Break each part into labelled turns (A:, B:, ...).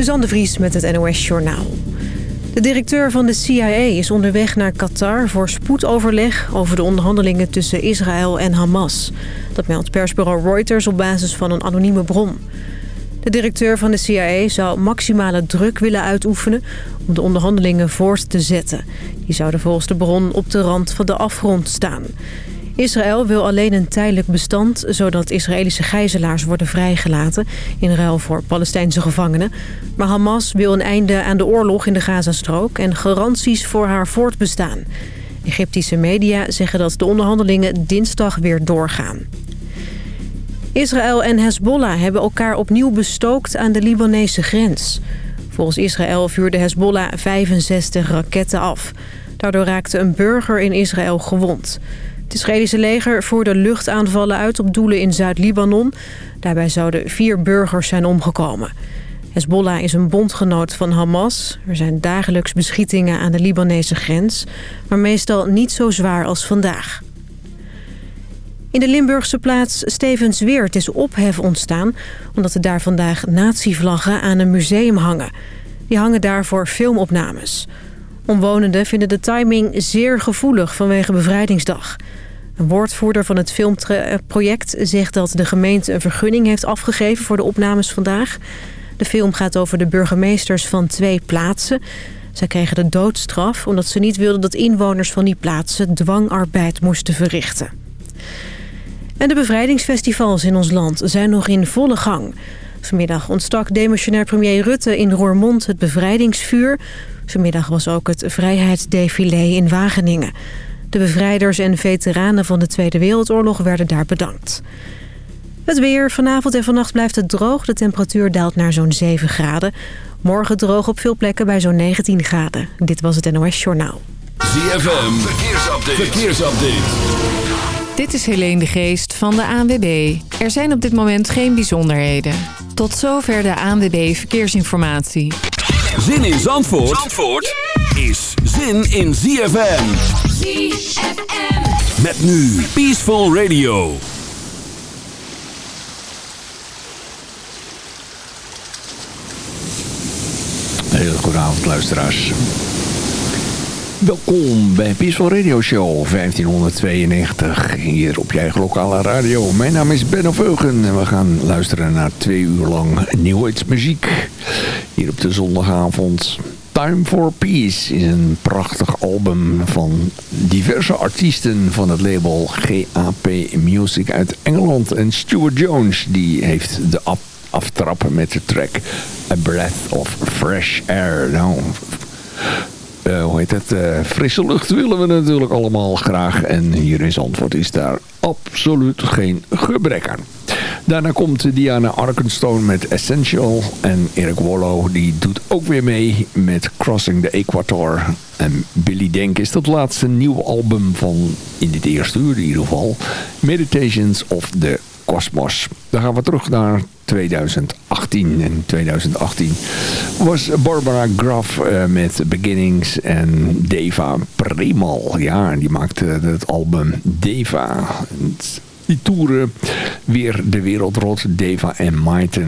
A: Suzanne Vries met het NOS Journaal. De directeur van de CIA is onderweg naar Qatar voor spoedoverleg... over de onderhandelingen tussen Israël en Hamas. Dat meldt persbureau Reuters op basis van een anonieme bron. De directeur van de CIA zou maximale druk willen uitoefenen... om de onderhandelingen voort te zetten. Die zouden volgens de bron op de rand van de afgrond staan... Israël wil alleen een tijdelijk bestand... zodat Israëlische gijzelaars worden vrijgelaten... in ruil voor Palestijnse gevangenen. Maar Hamas wil een einde aan de oorlog in de Gazastrook... en garanties voor haar voortbestaan. Egyptische media zeggen dat de onderhandelingen dinsdag weer doorgaan. Israël en Hezbollah hebben elkaar opnieuw bestookt aan de Libanese grens. Volgens Israël vuurde Hezbollah 65 raketten af. Daardoor raakte een burger in Israël gewond. Het Israëlische leger voerde luchtaanvallen uit op doelen in Zuid-Libanon. Daarbij zouden vier burgers zijn omgekomen. Hezbollah is een bondgenoot van Hamas. Er zijn dagelijks beschietingen aan de Libanese grens... maar meestal niet zo zwaar als vandaag. In de Limburgse plaats Stevensweert is ophef ontstaan... omdat er daar vandaag nazi-vlaggen aan een museum hangen. Die hangen daar voor filmopnames. Omwonenden vinden de timing zeer gevoelig vanwege bevrijdingsdag. Een woordvoerder van het filmproject zegt dat de gemeente een vergunning heeft afgegeven voor de opnames vandaag. De film gaat over de burgemeesters van twee plaatsen. Zij kregen de doodstraf omdat ze niet wilden dat inwoners van die plaatsen dwangarbeid moesten verrichten. En de bevrijdingsfestivals in ons land zijn nog in volle gang. Vanmiddag ontstak demissionair premier Rutte in Roermond het bevrijdingsvuur. Vanmiddag was ook het vrijheidsdefilé in Wageningen. De bevrijders en veteranen van de Tweede Wereldoorlog werden daar bedankt. Het weer. Vanavond en vannacht blijft het droog. De temperatuur daalt naar zo'n 7 graden. Morgen droog op veel plekken bij zo'n 19 graden. Dit was het NOS Journaal.
B: ZFM. Verkeersupdate. Verkeersupdate.
C: Dit is Helene de Geest van de ANWB. Er zijn op dit moment geen bijzonderheden. Tot zover de ANWB Verkeersinformatie.
B: Zin in Zandvoort, Zandvoort is zin in ZFM. ZFM. Met nu Peaceful Radio.
D: Hele goede avond luisteraars. Welkom bij Peaceful Radio Show 1592 hier op je lokale radio. Mijn naam is Ben Veugen en we gaan luisteren naar twee uur lang nieuwheidsmuziek hier op de zondagavond. Time for Peace is een prachtig album van diverse artiesten van het label GAP Music uit Engeland. En Stuart Jones die heeft de aftrappen met de track A Breath of Fresh Air. Nou, uh, hoe heet het? Uh, frisse lucht willen we natuurlijk allemaal graag. En hier in Zandvoort is daar absoluut geen gebrek aan. Daarna komt Diana Arkenstone met Essential. En Erik Wollo die doet ook weer mee met Crossing the Equator. En Billy Denk is dat laatste nieuwe album van, in dit eerste uur in ieder geval, Meditations of the Cosmos. Dan gaan we terug naar 2018. En 2018 was Barbara Graf uh, met Beginnings en Deva Premal. Ja, die maakte het album Deva. Die toeren weer de wereld rond. Deva en.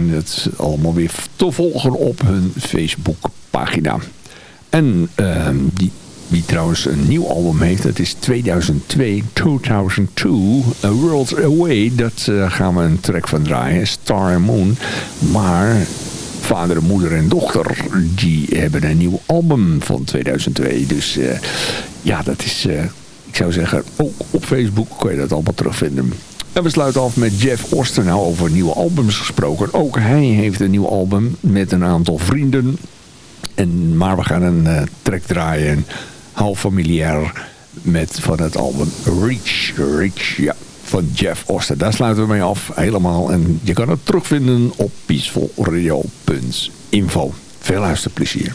D: Het is allemaal weer te volgen op hun Facebookpagina. En uh, die wie trouwens een nieuw album heeft, dat is 2002, 2002, A World Away. Dat uh, gaan we een track van draaien, Star and Moon. Maar vader, moeder en dochter, die hebben een nieuw album van 2002. Dus uh, ja, dat is, uh, ik zou zeggen, ook op Facebook kun je dat allemaal terugvinden. En we sluiten af met Jeff Oster. Nou, over nieuwe albums gesproken. Ook hij heeft een nieuw album met een aantal vrienden. En, maar we gaan een track draaien half familiair met van het album Reach. Reach, ja, van Jeff Oster. Daar sluiten we mee af, helemaal. En je kan het terugvinden op peacefulradio.info. Veel luisterplezier.